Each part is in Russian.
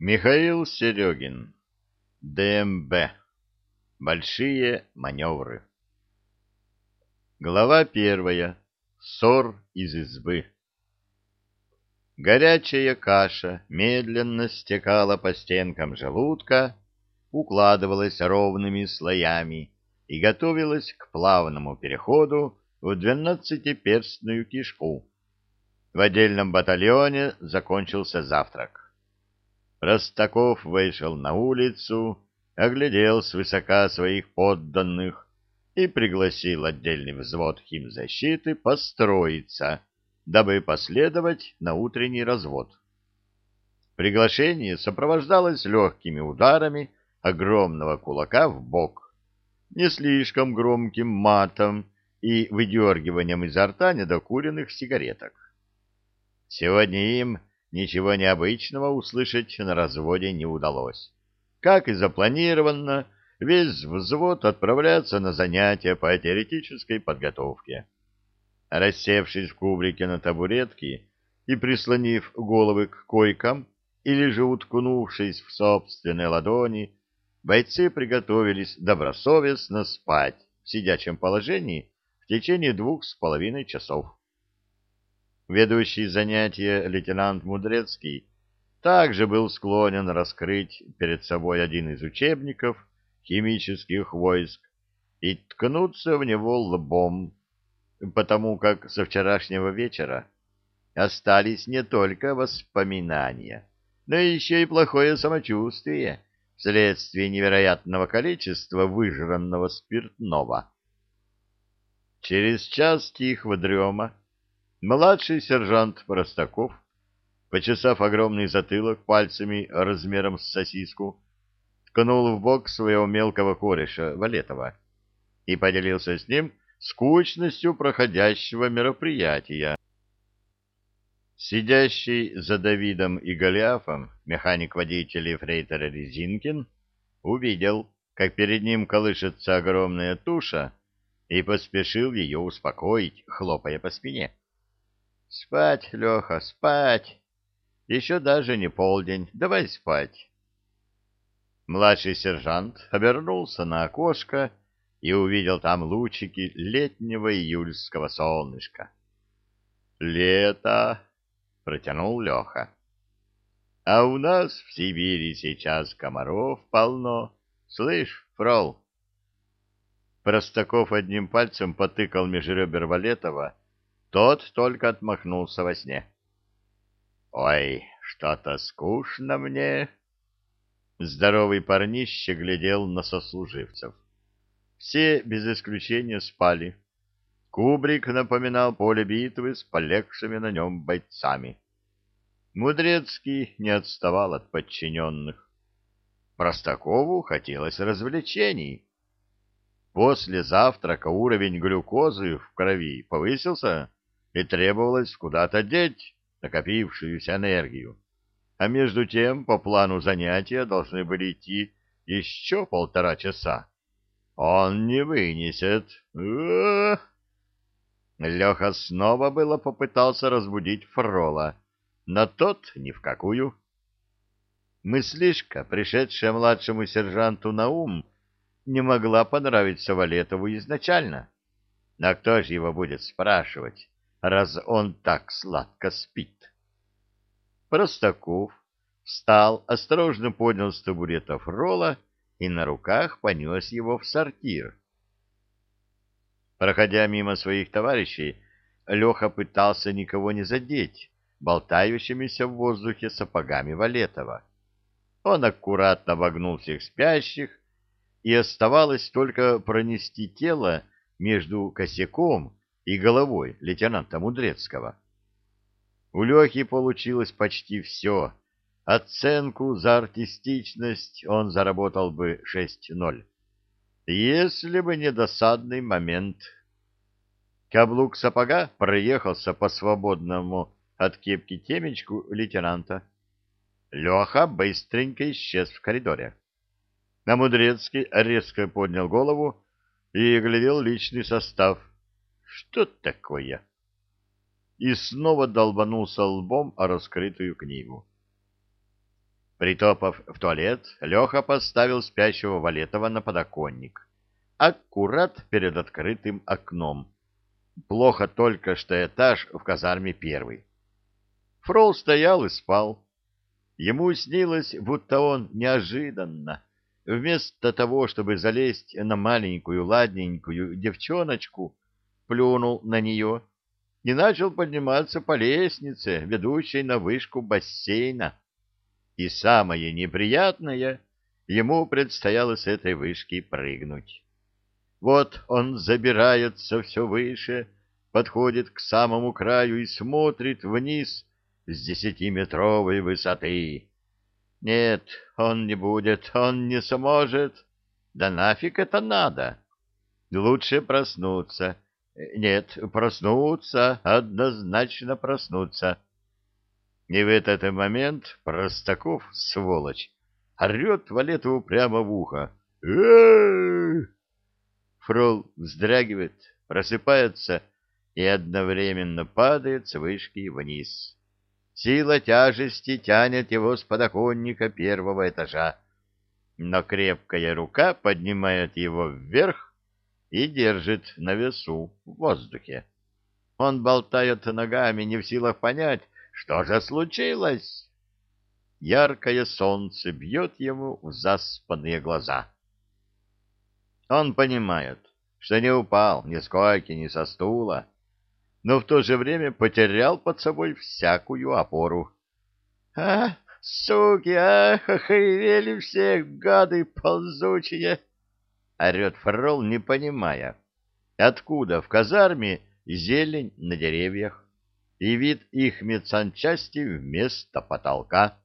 Михаил Серегин. ДМБ. Большие маневры. Глава первая. Ссор из избы. Горячая каша медленно стекала по стенкам желудка, укладывалась ровными слоями и готовилась к плавному переходу в двенадцатиперстную кишку. В отдельном батальоне закончился завтрак. Простаков вышел на улицу, оглядел свысока своих подданных и пригласил отдельный взвод химзащиты построиться, дабы последовать на утренний развод. Приглашение сопровождалось легкими ударами огромного кулака в бок, не слишком громким матом и выдергиванием изо рта недокуренных сигареток. Сегодня им ничего необычного услышать на разводе не удалось. Как и запланировано, весь взвод отправляется на занятия по теоретической подготовке. Рассевшись в кубрике на табуретке и прислонив головы к койкам или же уткнувшись в собственные ладони, бойцы приготовились добросовестно спать в сидячем положении в течение двух с половиной часов. Ведущий занятия лейтенант Мудрецкий также был склонен раскрыть перед собой один из учебников химических войск и ткнуться в него лбом, потому как со вчерашнего вечера остались не только воспоминания, но еще и плохое самочувствие вследствие невероятного количества выжранного спиртного. Через час тихого дрема Младший сержант Простаков, почесав огромный затылок пальцами размером с сосиску, ткнул в бок своего мелкого кореша Валетова и поделился с ним скучностью проходящего мероприятия. Сидящий за Давидом и Голиафом механик-водитель Ефрейтора Резинкин увидел, как перед ним колышется огромная туша, и поспешил ее успокоить, хлопая по спине. Спать, Леха, спать. Еще даже не полдень. Давай спать. Младший сержант обернулся на окошко и увидел там лучики летнего июльского солнышка. «Лето!» — протянул Леха. «А у нас в Сибири сейчас комаров полно. Слышь, фрол?» Простаков одним пальцем потыкал межребер Валетова, тот только отмахнулся во сне. «Ой, что-то скучно мне!» Здоровый парнище глядел на сослуживцев. Все, без исключения, спали. Кубрик напоминал поле битвы с полегшими на нем бойцами. Мудрецкий не отставал от подчиненных. Простакову хотелось развлечений. После завтрака уровень глюкозы в крови повысился, и требовалось куда-то деть накопившуюся энергию. А между тем, по плану занятия должны были идти еще полтора часа. Он не вынесет. Леха снова было попытался разбудить Фрола, но тот ни в какую. Мыслишка, пришедшая младшему сержанту на ум, не могла понравиться Валетову изначально. Но кто же его будет спрашивать? Раз он так сладко спит. Простаков встал, осторожно поднял с табурета Фрола и на руках понес его в сортир. Проходя мимо своих товарищей, Леха пытался никого не задеть болтающимися в воздухе сапогами Валетова. Он аккуратно вогнул всех спящих, и оставалось только пронести тело между косяком и головой лейтенанта Мудрецкого. У Лехи получилось почти все. Оценку за артистичность он заработал бы 6-0. Если бы не досадный момент. Каблук сапога проехался по свободному от кепки темечку лейтенанта. Леха быстренько исчез в коридоре. На Мудрецкий резко поднял голову и глядел личный состав что такое? И снова долбанулся лбом о раскрытую книгу. Притопав в туалет, Леха поставил спящего Валетова на подоконник. Аккурат перед открытым окном. Плохо только, что этаж в казарме первый. Фрол стоял и спал. Ему снилось, будто он неожиданно, вместо того, чтобы залезть на маленькую ладненькую девчоночку, плюнул на нее и начал подниматься по лестнице, ведущей на вышку бассейна. И самое неприятное, ему предстояло с этой вышки прыгнуть. Вот он забирается все выше, подходит к самому краю и смотрит вниз с десятиметровой высоты. Нет, он не будет, он не сможет. Да нафиг это надо? Лучше проснуться. Нет, проснуться, однозначно проснуться. И в этот момент Простаков, сволочь, орет Валетову прямо в ухо. Фрол вздрагивает, просыпается и одновременно падает с вышки вниз. Сила тяжести тянет его с подоконника первого этажа, но крепкая рука поднимает его вверх и держит на весу в воздухе. Он болтает ногами, не в силах понять, что же случилось? Яркое солнце бьет ему в заспанные глаза. Он понимает, что не упал ни с койки, ни со стула, но в то же время потерял под собой всякую опору. — А, суки, ах, охренели все, гады ползучие! — орет Фрол, не понимая, откуда в казарме зелень на деревьях и вид их медсанчасти вместо потолка.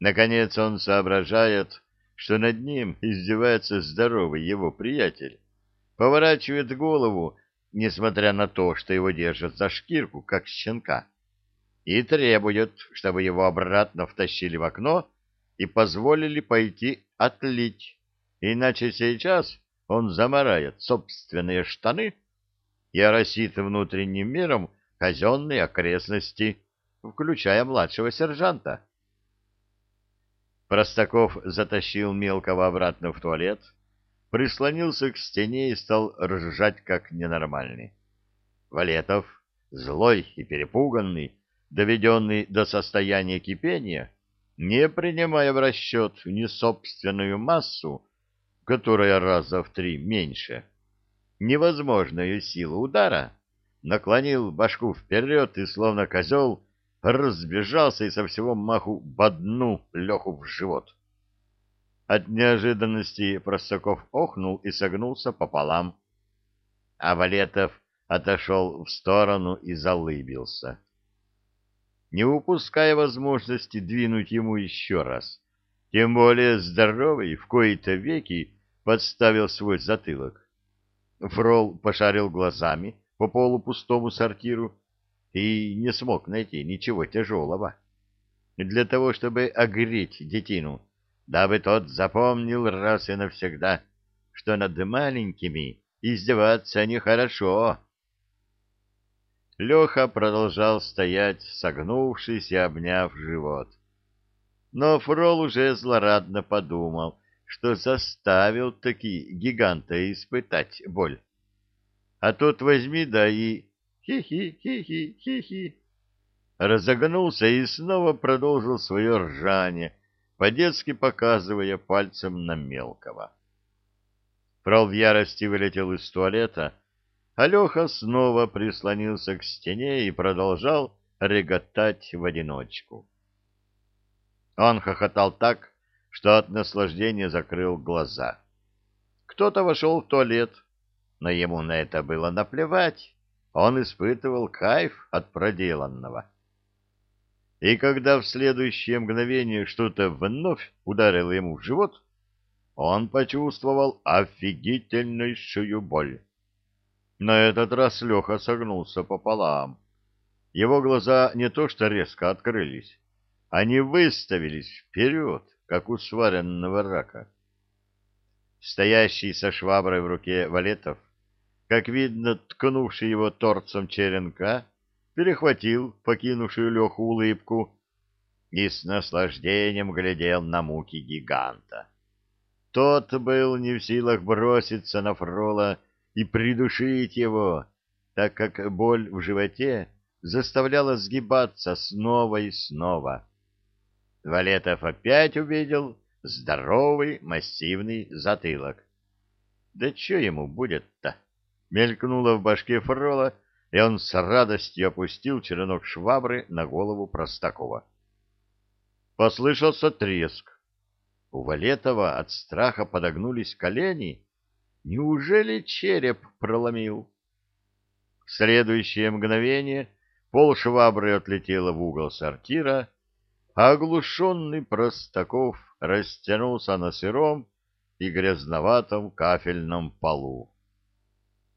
Наконец он соображает, что над ним издевается здоровый его приятель, поворачивает голову, несмотря на то, что его держат за шкирку, как щенка, и требует, чтобы его обратно втащили в окно и позволили пойти отлить, иначе сейчас он замарает собственные штаны и оросит внутренним миром казенные окрестности, включая младшего сержанта. Простаков затащил мелкого обратно в туалет, прислонился к стене и стал ржать как ненормальный. Валетов, злой и перепуганный, доведенный до состояния кипения, не принимая в расчет ни собственную массу, которая раза в три меньше, невозможную силу удара, наклонил башку вперед и, словно козел, разбежался и со всего маху бодну Леху в живот. От неожиданности Простаков охнул и согнулся пополам, а Валетов отошел в сторону и залыбился. Не упуская возможности двинуть ему еще раз, тем более здоровый в кои-то веки подставил свой затылок. Фрол пошарил глазами, по полупустому сортиру и не смог найти ничего тяжелого. Для того, чтобы огреть детину, дабы тот запомнил раз и навсегда, что над маленькими издеваться нехорошо. Леха продолжал стоять, согнувшись и обняв живот. Но Фрол уже злорадно подумал, что заставил таки гиганта испытать боль. А тут возьми да и хи-хи-хи-хи-хи-хи. Разогнулся и снова продолжил свое ржание, по-детски показывая пальцем на мелкого. Фрол в ярости вылетел из туалета, а Леха снова прислонился к стене и продолжал реготать в одиночку. Он хохотал так, что от наслаждения закрыл глаза. Кто-то вошел в туалет, но ему на это было наплевать. Он испытывал кайф от проделанного. И когда в следующее мгновение что-то вновь ударило ему в живот, он почувствовал офигительнейшую боль. На этот раз Леха согнулся пополам. Его глаза не то что резко открылись, они выставились вперед, как у сваренного рака. Стоящий со шваброй в руке Валетов как видно, ткнувший его торцем черенка, перехватил покинувшую Леху улыбку и с наслаждением глядел на муки гиганта. Тот был не в силах броситься на Фрола и придушить его, так как боль в животе заставляла сгибаться снова и снова. Валетов опять увидел здоровый массивный затылок. Да что ему будет-то? Мелькнуло в башке Фрола, и он с радостью опустил черенок швабры на голову Простакова. Послышался треск. У Валетова от страха подогнулись колени. Неужели череп проломил? В следующее мгновение пол швабры отлетело в угол сортира, а оглушенный Простаков растянулся на сыром и грязноватом кафельном полу.